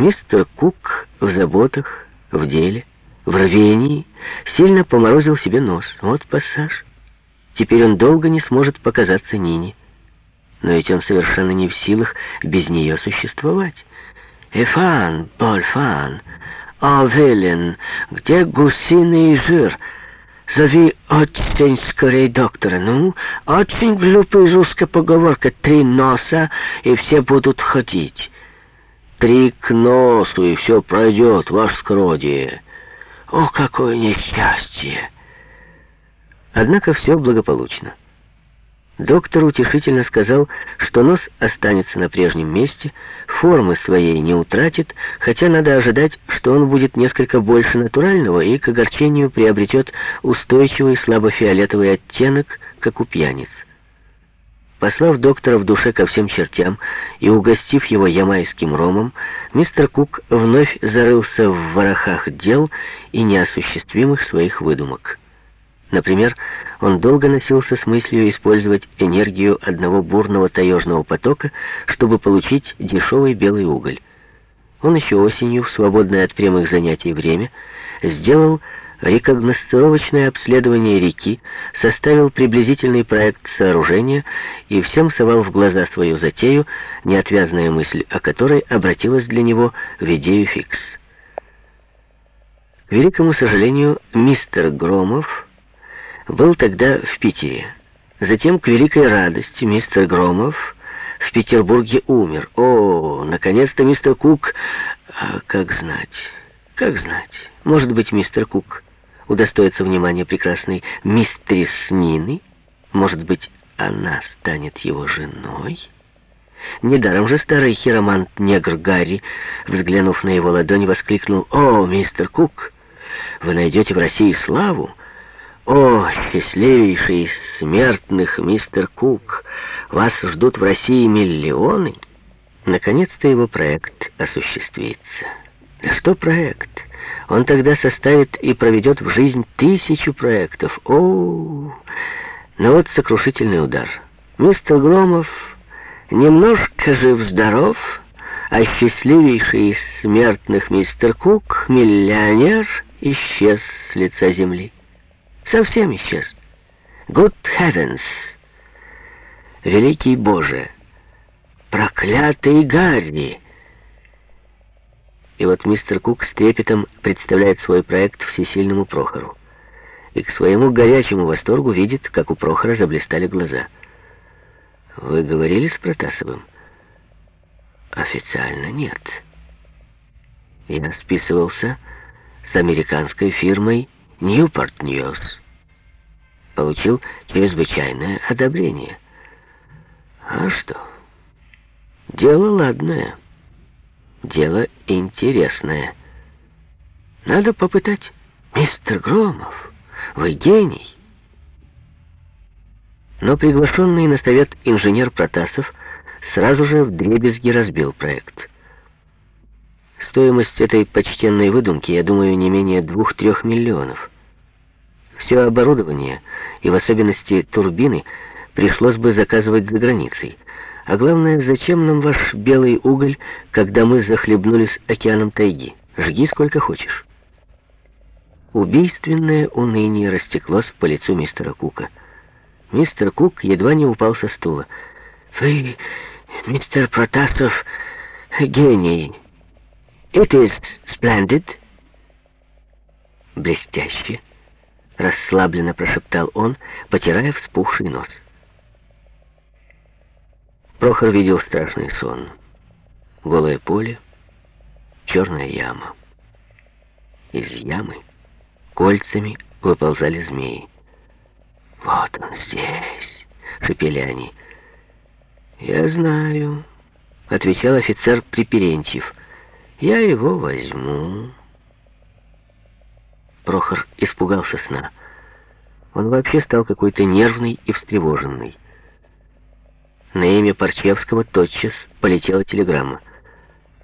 Мистер Кук в заботах, в деле, в рвении сильно поморозил себе нос. Вот пассаж. Теперь он долго не сможет показаться Нине. Но ведь он совершенно не в силах без нее существовать. «Эфан, Больфан, о, Велен, где гусиный жир?» Зови очень скорее доктора. Ну, очень глупая русская поговорка. Три носа, и все будут ходить. Три к носу, и все пройдет, ваше скородие. О, какое несчастье! Однако все благополучно. Доктор утешительно сказал, что нос останется на прежнем месте, формы своей не утратит, хотя надо ожидать, что он будет несколько больше натурального и к огорчению приобретет устойчивый слабо-фиолетовый оттенок, как у пьяниц. Послав доктора в душе ко всем чертям и угостив его ямайским ромом, мистер Кук вновь зарылся в ворохах дел и неосуществимых своих выдумок. Например, он долго носился с мыслью использовать энергию одного бурного таежного потока, чтобы получить дешевый белый уголь. Он еще осенью, в свободное от прямых занятий время, сделал рекогносцировочное обследование реки, составил приблизительный проект сооружения и всем совал в глаза свою затею, неотвязная мысль о которой обратилась для него в идею фикс. К великому сожалению, мистер Громов был тогда в Питере. Затем, к великой радости, мистер Громов в Петербурге умер. О, наконец-то мистер Кук... А, как знать, как знать. Может быть, мистер Кук удостоится внимания прекрасной мистерис Нины? Может быть, она станет его женой? Недаром же старый хиромант-негр Гарри, взглянув на его ладонь, воскликнул «О, мистер Кук, вы найдете в России славу!» «О, счастливейший из смертных, мистер Кук! Вас ждут в России миллионы!» Наконец-то его проект осуществится. Да что проект? Он тогда составит и проведет в жизнь тысячу проектов. О, но вот сокрушительный удар. Мистер Громов немножко жив-здоров, а счастливейший из смертных мистер Кук, миллионер, исчез с лица земли. Совсем исчез. Good heavens! Великий Боже! Проклятый Гарри! И вот мистер Кук с трепетом представляет свой проект всесильному Прохору. И к своему горячему восторгу видит, как у Прохора заблистали глаза. «Вы говорили с Протасовым?» «Официально нет. Я списывался с американской фирмой «Ньюпорт Ньюс» получил чрезвычайное одобрение. А что? Дело ладное. Дело интересное. Надо попытать. Мистер Громов, вы гений. Но приглашенный на совет инженер Протасов сразу же в дребезги разбил проект. Стоимость этой почтенной выдумки, я думаю, не менее двух-трех миллионов. Все оборудование, и в особенности турбины, пришлось бы заказывать за границей. А главное, зачем нам ваш белый уголь, когда мы захлебнулись океаном тайги? Жги сколько хочешь. Убийственное уныние растеклось по лицу мистера Кука. Мистер Кук едва не упал со стула. «Вы, мистер Протасов, гений. It is splendid». «Блестяще» расслабленно прошептал он, потирая вспухший нос. Прохор видел страшный сон. Голое поле, черная яма. Из ямы кольцами выползали змеи. «Вот он здесь!» — шепели они. «Я знаю», — отвечал офицер Приперентьев. «Я его возьму». Прохор испугался сна. Он вообще стал какой-то нервный и встревоженный. На имя Парчевского тотчас полетела телеграмма.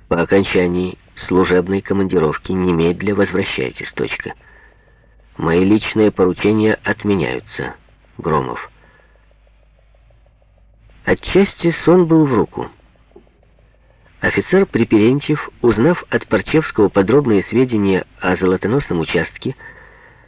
По окончании служебной командировки немедля возвращайтесь. Точка. Мои личные поручения отменяются. Громов. Отчасти сон был в руку. Офицер Приперентьев, узнав от Парчевского подробные сведения о золотоносном участке,